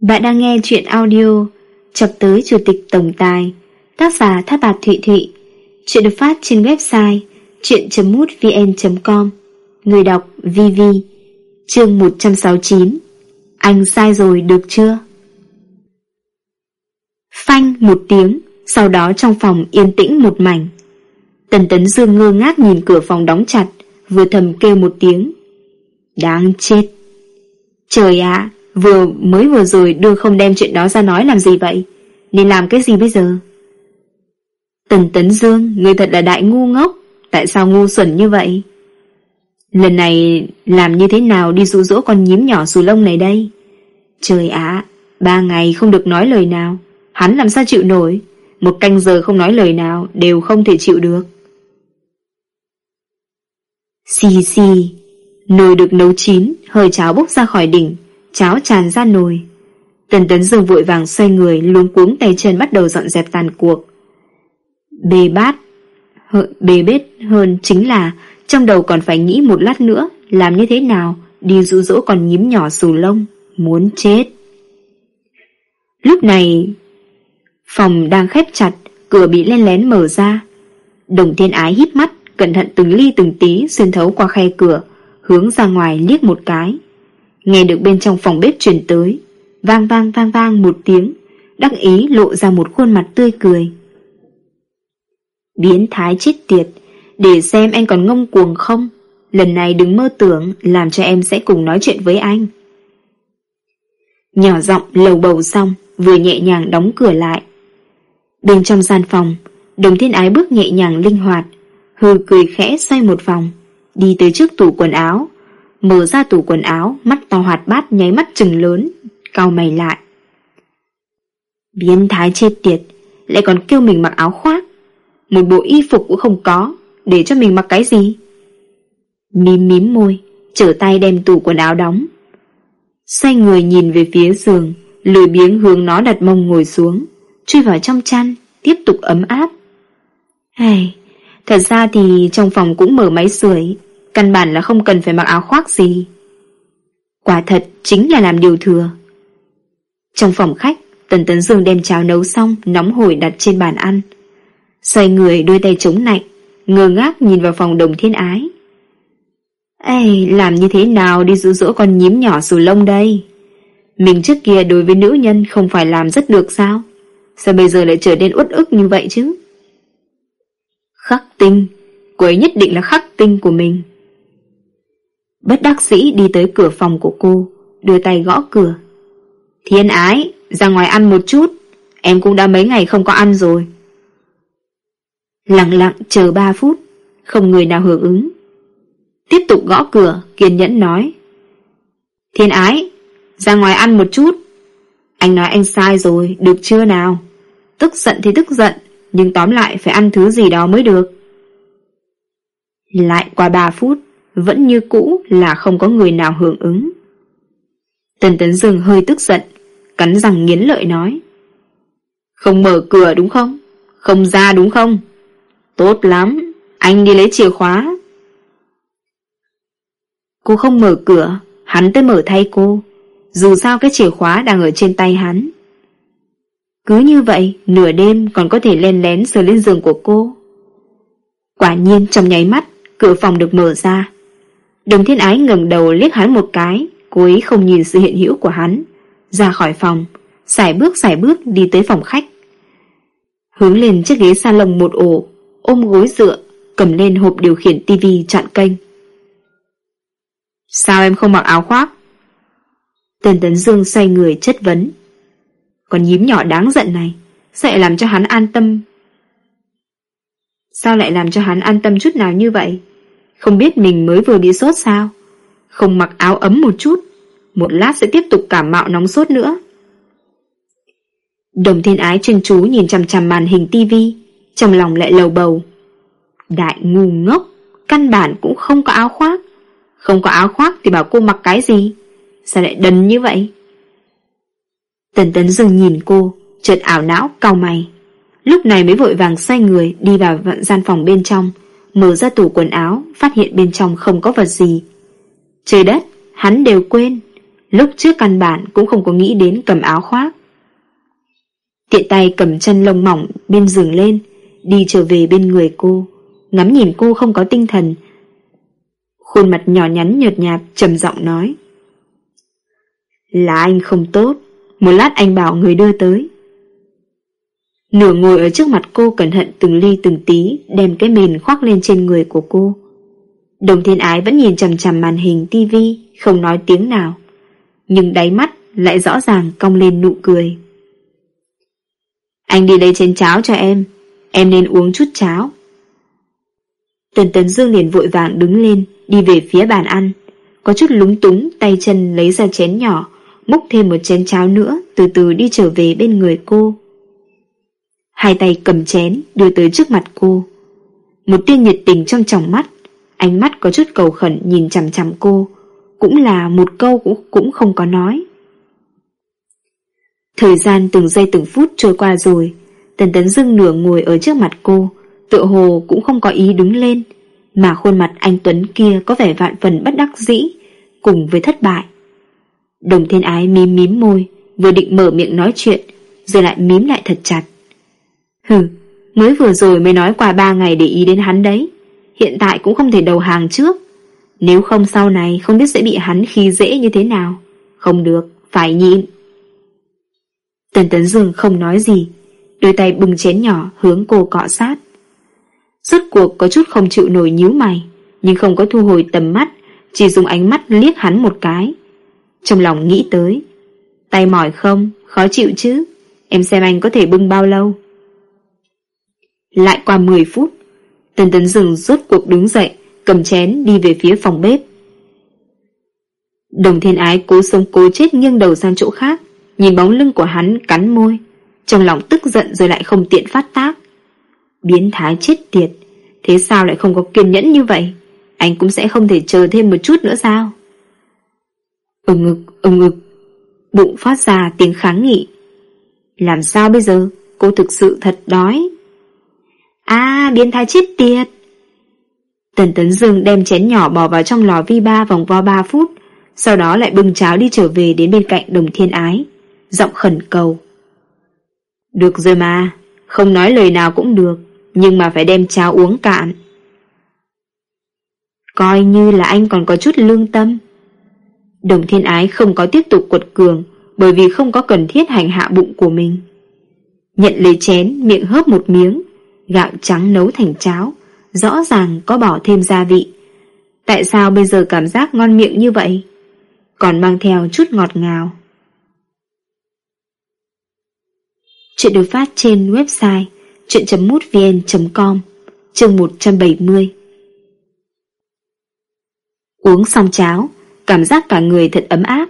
Bạn đang nghe chuyện audio Chập tới Chủ tịch Tổng Tài, Tác giả Tháp Bạc Thụy Thụy Chuyện được phát trên website chuyện.mútvn.com Người đọc VV Chương 169 Anh sai rồi được chưa? Phanh một tiếng, Sau đó trong phòng yên tĩnh một mảnh. Tần Tấn Dương ngơ ngác nhìn cửa phòng đóng chặt, Vừa thầm kêu một tiếng. Đáng chết. Trời ạ Vừa, mới vừa rồi đương không đem chuyện đó ra nói làm gì vậy. Nên làm cái gì bây giờ? Tần Tấn Dương, Người thật là đại ngu ngốc. Tại sao ngu xuẩn như vậy? Lần này làm như thế nào đi dụ dỗ con nhím nhỏ xù lông này đây? Trời ạ, Ba ngày không được nói lời nào. Hắn làm sao chịu nổi? Một canh giờ không nói lời nào Đều không thể chịu được. Xì xì, Nồi được nấu chín, Hơi cháo bốc ra khỏi đỉnh. Cháo tràn ra nồi. Tần tấn dương vội vàng xoay người, Luống cuống tay chân bắt đầu dọn dẹp tàn cuộc. Bê bát Bê bết hơn chính là, Trong đầu còn phải nghĩ một lát nữa, Làm như thế nào Đi dụ dỗ còn nhím nhỏ xù lông, Muốn chết. Lúc này, Phòng đang khép chặt, Cửa bị len lén mở ra. Đồng thiên ái hít mắt, Cẩn thận từng ly từng tí Xuyên thấu qua khe cửa, Hướng ra ngoài liếc một cái. Nghe được bên trong phòng bếp truyền tới, Vang vang vang vang một tiếng, Đắc ý lộ ra một khuôn mặt tươi cười. Biến thái chết tiệt, Để xem anh còn ngông cuồng không? Lần này đừng mơ tưởng, Làm cho em sẽ cùng nói chuyện với anh. Nhỏ giọng lầu bầu xong, Vừa nhẹ nhàng đóng cửa lại. Bên trong gian phòng, Đồng thiên ái bước nhẹ nhàng linh hoạt Hư cười khẽ xoay một vòng, Đi tới trước tủ quần áo. Mở ra tủ quần áo, Mắt to hoạt bát, nháy mắt trừng lớn, cau mày lại. Biến thái chết tiệt, Lại còn kêu mình mặc áo khoác. Một bộ y phục cũng không có, Để cho mình mặc cái gì? Mím mím môi, Trở tay đem tủ quần áo đóng. Xoay người nhìn về phía giường, Lười biếng hướng nó đặt mông ngồi xuống, Chui vào trong chăn, Tiếp tục ấm áp. Hay Thật ra thì trong phòng cũng mở máy sưởi. Căn bản là không cần phải mặc áo khoác gì Quả thật chính là làm điều thừa Trong phòng khách Tần Tấn Dương đem cháo nấu xong Nóng hổi đặt trên bàn ăn Xoay người đôi tay chống lạnh Ngơ ngác nhìn vào phòng đồng thiên ái Ê, làm như thế nào đi dụ dỗ con nhím nhỏ xù lông đây? Mình trước kia đối với nữ nhân không phải làm rất được sao? Sao bây giờ lại trở nên uất ức như vậy chứ? Khắc tinh, cô ấy nhất định là khắc tinh của mình. Bất đắc sĩ đi tới cửa phòng của cô Đưa tay gõ cửa. Thiên ái, ra ngoài ăn một chút. Em cũng đã mấy ngày không có ăn rồi. Lặng lặng chờ 3 phút Không người nào hưởng ứng. Tiếp tục gõ cửa Kiên nhẫn nói. Thiên ái, ra ngoài ăn một chút. Anh nói anh sai rồi Được chưa nào? Tức giận thì tức giận Nhưng tóm lại phải ăn thứ gì đó mới được. Lại qua 3 phút vẫn như cũ là không có người nào hưởng ứng. Tần Tấn Dương hơi tức giận, cắn răng nghiến lợi nói. Không mở cửa đúng không? Không ra đúng không? Tốt lắm, anh đi lấy chìa khóa. Cô không mở cửa, hắn tới mở thay cô. Dù sao cái chìa khóa đang ở trên tay hắn. Cứ như vậy, nửa đêm còn có thể len lén sờ lên giường của cô. Quả nhiên trong nháy mắt, cửa phòng được mở ra. Đồng thiên ái ngẩng đầu liếc hắn một cái, Cố ý không nhìn sự hiện hữu của hắn. Ra khỏi phòng, Xài bước xài bước đi tới phòng khách. Hướng lên chiếc ghế salon một ổ, Ôm gối dựa, Cầm lên hộp điều khiển tivi chọn kênh. Sao em không mặc áo khoác? Tần Tấn Dương xoay người chất vấn. Còn nhím nhỏ đáng giận này, sẽ làm cho hắn an tâm. Sao lại làm cho hắn an tâm chút nào như vậy? Không biết mình mới vừa bị sốt sao? Không mặc áo ấm một chút, Một lát sẽ tiếp tục cảm mạo nóng sốt nữa. Đồng thiên ái chuyên chú nhìn chằm chằm màn hình tivi Trong lòng lại lầu bầu. Đại ngu ngốc, Căn bản cũng không có áo khoác. Không có áo khoác thì bảo cô mặc cái gì? Sao lại đần như vậy? Tần tấn dừng nhìn cô, Chợt ảo não, cau mày. Lúc này mới vội vàng xoay người Đi vào gian phòng bên trong. Mở ra tủ quần áo Phát hiện bên trong không có vật gì Trời đất, hắn đều quên Lúc trước căn bản cũng không có nghĩ đến cầm áo khoác. Tiện tay cầm chân lông mỏng bên giường lên, đi trở về bên người cô, ngắm nhìn cô không có tinh thần. Khuôn mặt nhỏ nhắn nhợt nhạt trầm giọng nói. Là anh không tốt, một lát anh bảo người đưa tới. Nửa ngồi ở trước mặt cô cẩn thận từng ly từng tí đem cái mền khoác lên trên người của cô. Đồng thiên ái vẫn nhìn chầm chầm màn hình tivi không nói tiếng nào. Nhưng đáy mắt lại rõ ràng cong lên nụ cười. Anh đi lấy chén cháo cho em, em nên uống chút cháo. Tần Tấn Dương liền vội vàng đứng lên, đi về phía bàn ăn. Có chút lúng túng, tay chân lấy ra chén nhỏ, múc thêm một chén cháo nữa, từ từ đi trở về bên người cô. Hai tay cầm chén, đưa tới trước mặt cô. Một tia nhiệt tình trong tròng mắt, ánh mắt có chút cầu khẩn nhìn chằm chằm cô, cũng là một câu cũng, cũng không có nói. Thời gian từng giây từng phút trôi qua rồi, Tần Tấn Dương nửa ngồi ở trước mặt cô, tựa hồ cũng không có ý đứng lên, mà khuôn mặt anh Tuấn kia có vẻ vạn phần bất đắc dĩ, cùng với thất bại. Đồng thiên ái mím mím môi, vừa định mở miệng nói chuyện, rồi lại mím lại thật chặt. Hừ, mới vừa rồi mới nói qua ba ngày để ý đến hắn đấy, hiện tại cũng không thể đầu hàng trước. Nếu không sau này không biết sẽ bị hắn khi dễ như thế nào. Không được, phải nhịn. Tần Tấn Dương không nói gì, đôi tay bưng chén nhỏ hướng cô cọ sát. Rốt cuộc có chút không chịu nổi nhíu mày, nhưng không có thu hồi tầm mắt, chỉ dùng ánh mắt liếc hắn một cái. Trong lòng nghĩ tới, tay mỏi không, khó chịu chứ, em xem anh có thể bưng bao lâu. Lại qua 10 phút, Tần Tấn dừng rốt cuộc đứng dậy, cầm chén đi về phía phòng bếp. Đồng thiên ái cố sống cố chết nghiêng đầu sang chỗ khác, nhìn bóng lưng của hắn cắn môi, trong lòng tức giận rồi lại không tiện phát tác. Biến thái chết tiệt, thế sao lại không có kiên nhẫn như vậy? Anh cũng sẽ không thể chờ thêm một chút nữa sao? Ở ngực, ở ngực, bụng phát ra tiếng kháng nghị. Làm sao bây giờ? Cô thực sự thật đói. À, biến thái chết tiệt. Tần Tấn Dương đem chén nhỏ bỏ vào trong lò vi ba vòng vo 3 phút, sau đó lại bưng cháo đi trở về đến bên cạnh đồng thiên ái, giọng khẩn cầu. Được rồi mà, không nói lời nào cũng được, nhưng mà phải đem cháo uống cạn. Coi như là anh còn có chút lương tâm. Đồng thiên ái không có tiếp tục quật cường, bởi vì không có cần thiết hành hạ bụng của mình. Nhận lấy chén, miệng hớp một miếng, gạo trắng nấu thành cháo, rõ ràng có bỏ thêm gia vị. Tại sao bây giờ cảm giác ngon miệng như vậy? Còn mang theo chút ngọt ngào. Chuyện được phát trên website chuyện.mútvn.com chương 170 Uống xong cháo, cảm giác cả người thật ấm áp.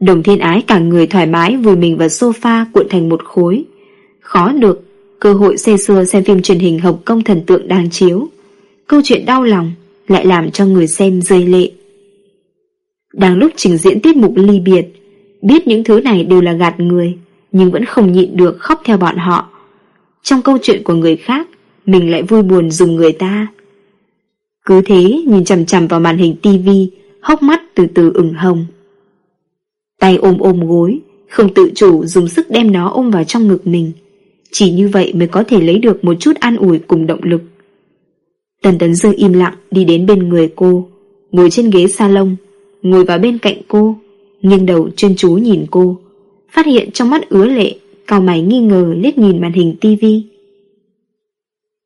Đồng thiên ái cả người thoải mái vùi mình vào sofa cuộn thành một khối. Khó được cơ hội xê xưa xem phim truyền hình Hồng Kông thần tượng đang chiếu. Câu chuyện đau lòng lại làm cho người xem rơi lệ. Đang lúc trình diễn tiết mục ly biệt, biết những thứ này đều là gạt người, nhưng vẫn không nhịn được khóc theo bọn họ. Trong câu chuyện của người khác, mình lại vui buồn dùng người ta. Cứ thế nhìn chầm chầm vào màn hình tivi, hốc mắt từ từ ửng hồng. Tay ôm ôm gối, không tự chủ dùng sức đem nó ôm vào trong ngực mình. Chỉ như vậy mới có thể lấy được một chút an ủi cùng động lực. Tần Tấn Dương im lặng đi đến bên người cô, ngồi trên ghế salon, ngồi vào bên cạnh cô, nghiêng đầu chuyên chú nhìn cô, phát hiện trong mắt ứa lệ, cao mày nghi ngờ liếc nhìn màn hình tivi.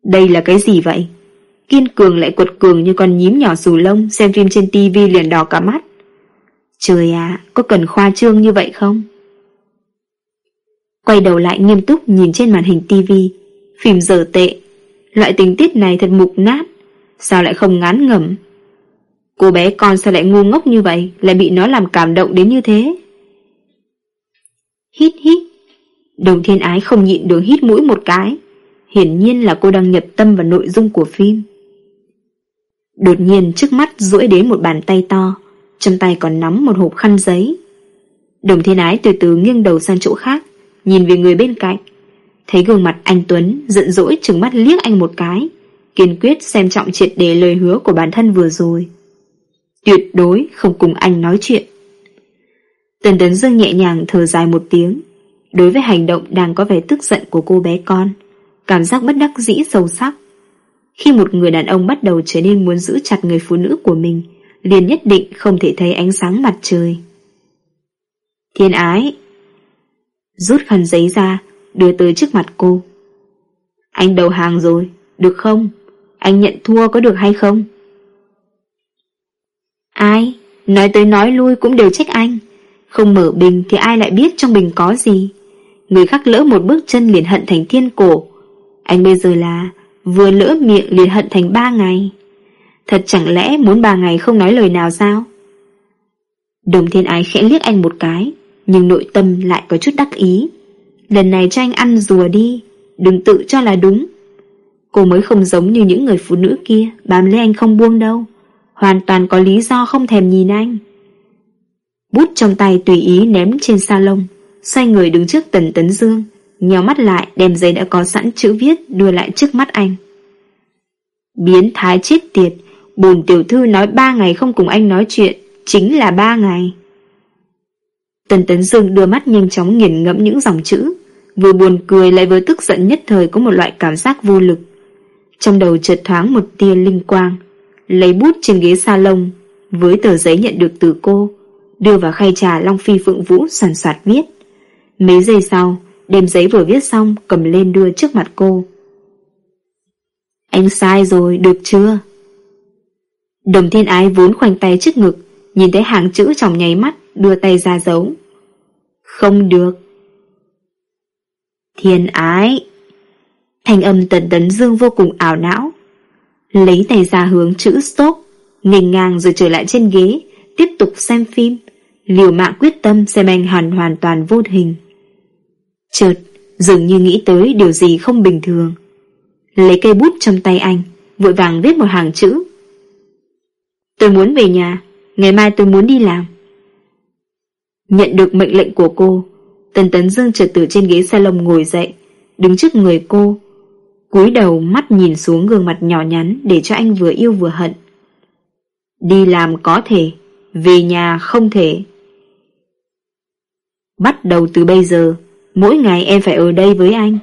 Đây là cái gì vậy? Kiên cường lại quật cường như con nhím nhỏ xù lông xem phim trên tivi liền đỏ cả mắt. Trời à, có cần khoa trương như vậy không? Quay đầu lại nghiêm túc nhìn trên màn hình tivi Phim dở tệ. Loại tình tiết này thật mục nát. Sao lại không ngán ngẩm? Cô bé con sao lại ngu ngốc như vậy? Lại bị nó làm cảm động đến như thế? Hít hít. Đồng thiên ái không nhịn được hít mũi một cái. Hiển nhiên là cô đang nhập tâm vào nội dung của phim. Đột nhiên trước mắt duỗi đến một bàn tay to, Trong tay còn nắm một hộp khăn giấy. Đồng thiên ái từ từ nghiêng đầu sang chỗ khác nhìn về người bên cạnh. Thấy gương mặt anh Tuấn giận dỗi trừng mắt liếc anh một cái, kiên quyết xem trọng triệt đề lời hứa của bản thân vừa rồi. Tuyệt đối không cùng anh nói chuyện. Tần Tấn Dương nhẹ nhàng thở dài một tiếng Đối với hành động đang có vẻ tức giận của cô bé con Cảm giác bất đắc dĩ sâu sắc Khi một người đàn ông bắt đầu trở nên muốn giữ chặt người phụ nữ của mình liền nhất định không thể thấy ánh sáng mặt trời Thiên ái Rút khăn giấy ra, Đưa tới trước mặt cô. Anh đầu hàng rồi, Được không? Anh nhận thua có được hay không? Ai? Nói tới nói lui cũng đều trách anh. Không mở bình thì ai lại biết trong bình có gì? Người khác lỡ một bước chân liền hận thành thiên cổ. Anh bây giờ là Vừa lỡ miệng liền hận thành ba ngày. Thật chẳng lẽ muốn ba ngày không nói lời nào sao? Đồng thiên ái khẽ liếc anh một cái. Nhưng nội tâm lại có chút đắc ý. Lần này cho anh ăn rùa đi, Đừng tự cho là đúng. Cô mới không giống như những người phụ nữ kia, Bám lấy anh không buông đâu. Hoàn toàn có lý do không thèm nhìn anh. Bút trong tay tùy ý ném trên salon, Xoay người đứng trước Tần Tấn Dương Nhào mắt lại, đem giấy đã có sẵn chữ viết Đưa lại trước mắt anh. Biến thái chết tiệt, Bồn tiểu thư nói ba ngày không cùng anh nói chuyện, Chính là ba ngày. Tần Tấn Dương đưa mắt nhanh chóng nghiền ngẫm những dòng chữ Vừa buồn cười lại vừa tức giận nhất thời Có một loại cảm giác vô lực. Trong đầu chợt thoáng một tia linh quang Lấy bút trên ghế salon Với tờ giấy nhận được từ cô Đưa vào khay trà Long Phi Phượng Vũ soàn soạt viết. Mấy giây sau Đem giấy vừa viết xong cầm lên đưa trước mặt cô. Anh sai rồi, được chưa? Đồng thiên ái vốn khoanh tay trước ngực Nhìn thấy hàng chữ trong nháy mắt Đưa tay ra giấu. Không được. Thiên ái. Thanh âm tần tấn dương vô cùng ảo não. Lấy tay ra hướng chữ stop, Nghênh ngang rồi trở lại trên ghế, Tiếp tục xem phim. Liều mạng quyết tâm xem anh hoàn hoàn toàn vô hình. Chợt, Dường như nghĩ tới điều gì không bình thường. Lấy cây bút trong tay anh, Vội vàng viết một hàng chữ. Tôi muốn về nhà, Ngày mai tôi muốn đi làm. Nhận được mệnh lệnh của cô, Tần Tấn Dương trật từ trên ghế salon ngồi dậy, Đứng trước người cô, cúi đầu mắt nhìn xuống gương mặt nhỏ nhắn Để cho anh vừa yêu vừa hận. Đi làm có thể, Về nhà không thể. Bắt đầu từ bây giờ, Mỗi ngày em phải ở đây với anh.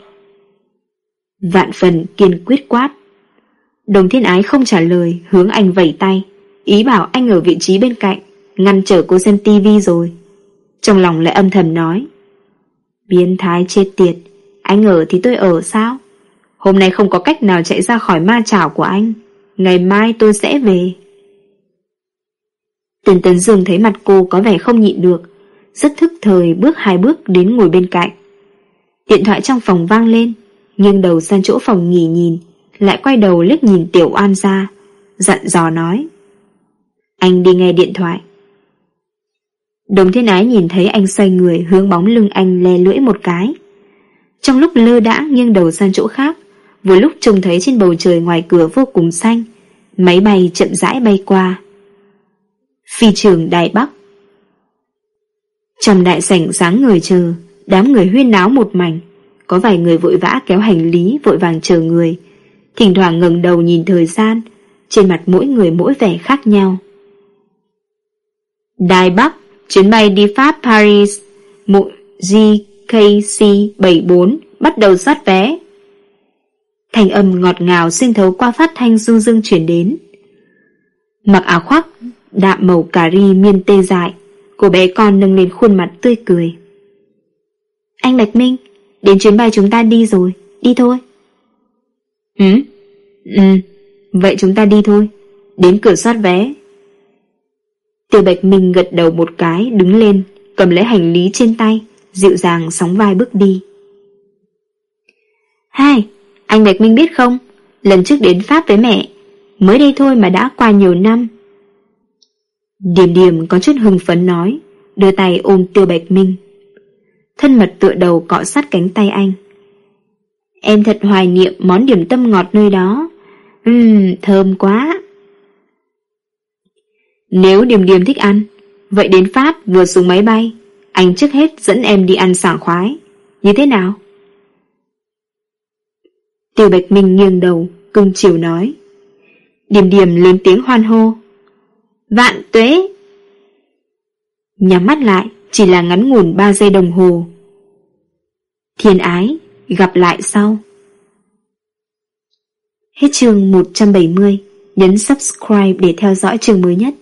Vạn phần kiên quyết quát. Đồng thiên ái không trả lời, Hướng anh vẩy tay, Ý bảo anh ở vị trí bên cạnh, Ngăn trở cô xem tivi rồi. Trong lòng lại âm thầm nói, Biến thái chết tiệt, Anh ở thì tôi ở sao? Hôm nay không có cách nào chạy ra khỏi ma chảo của anh, Ngày mai tôi sẽ về. Tần Tấn Dương thấy mặt cô có vẻ không nhịn được, Rất thức thời bước hai bước đến ngồi bên cạnh. Điện thoại trong phòng vang lên, Nghiêng đầu sang chỗ phòng nghỉ nhìn, Lại quay đầu liếc nhìn Tiểu An ra, Dặn dò nói, Anh đi nghe điện thoại. Đồng thiên ái nhìn thấy anh xoay người, Hướng bóng lưng anh le lưỡi một cái. Trong lúc lơ đã nghiêng đầu sang chỗ khác, Vừa lúc trông thấy trên bầu trời ngoài cửa vô cùng xanh, Máy bay chậm rãi bay qua. Phi trường Đài Bắc. Trong đại sảnh sáng người chờ, Đám người huyên náo một mảnh, Có vài người vội vã kéo hành lý, Vội vàng chờ người. Thỉnh thoảng ngẩng đầu nhìn thời gian, Trên mặt mỗi người mỗi vẻ khác nhau. Đài Bắc. Chuyến bay đi Pháp Paris Mụ GKC 74 Bắt đầu soát vé. Thành âm ngọt ngào xuyên thấu qua phát thanh du dương chuyển đến. Mặc áo khoác Đạm màu cà ri miên tê dại Cô bé con nâng lên khuôn mặt tươi cười. Anh Bạch Minh Đến chuyến bay chúng ta đi rồi Đi thôi. Ừ? Ừ Vậy chúng ta đi thôi. Đến cửa soát vé Tiểu Bạch Minh gật đầu một cái Đứng lên Cầm lấy hành lý trên tay Dịu dàng sóng vai bước đi. Hai Anh Bạch Minh biết không? Lần trước đến Pháp với mẹ Mới đây thôi mà đã qua nhiều năm. Điềm điềm có chút hưng phấn nói Đưa tay ôm Tiêu Bạch Minh. Thân mật tựa đầu cọ sát cánh tay anh. Em thật hoài niệm món điểm tâm ngọt nơi đó. Ừm, thơm quá. Nếu Điềm Điềm thích ăn, Vậy đến Pháp vừa xuống máy bay. Anh trước hết dẫn em đi ăn sảng khoái. Như thế nào? Tiêu Bạch Minh nghiêng đầu, Cưng chiều nói. Điềm Điềm lên tiếng hoan hô. Vạn tuế! Nhắm mắt lại, Chỉ là ngắn ngủn 3 giây đồng hồ. Thiên ái, Gặp lại sau. Hết chương 170 Nhấn subscribe để theo dõi chương mới nhất.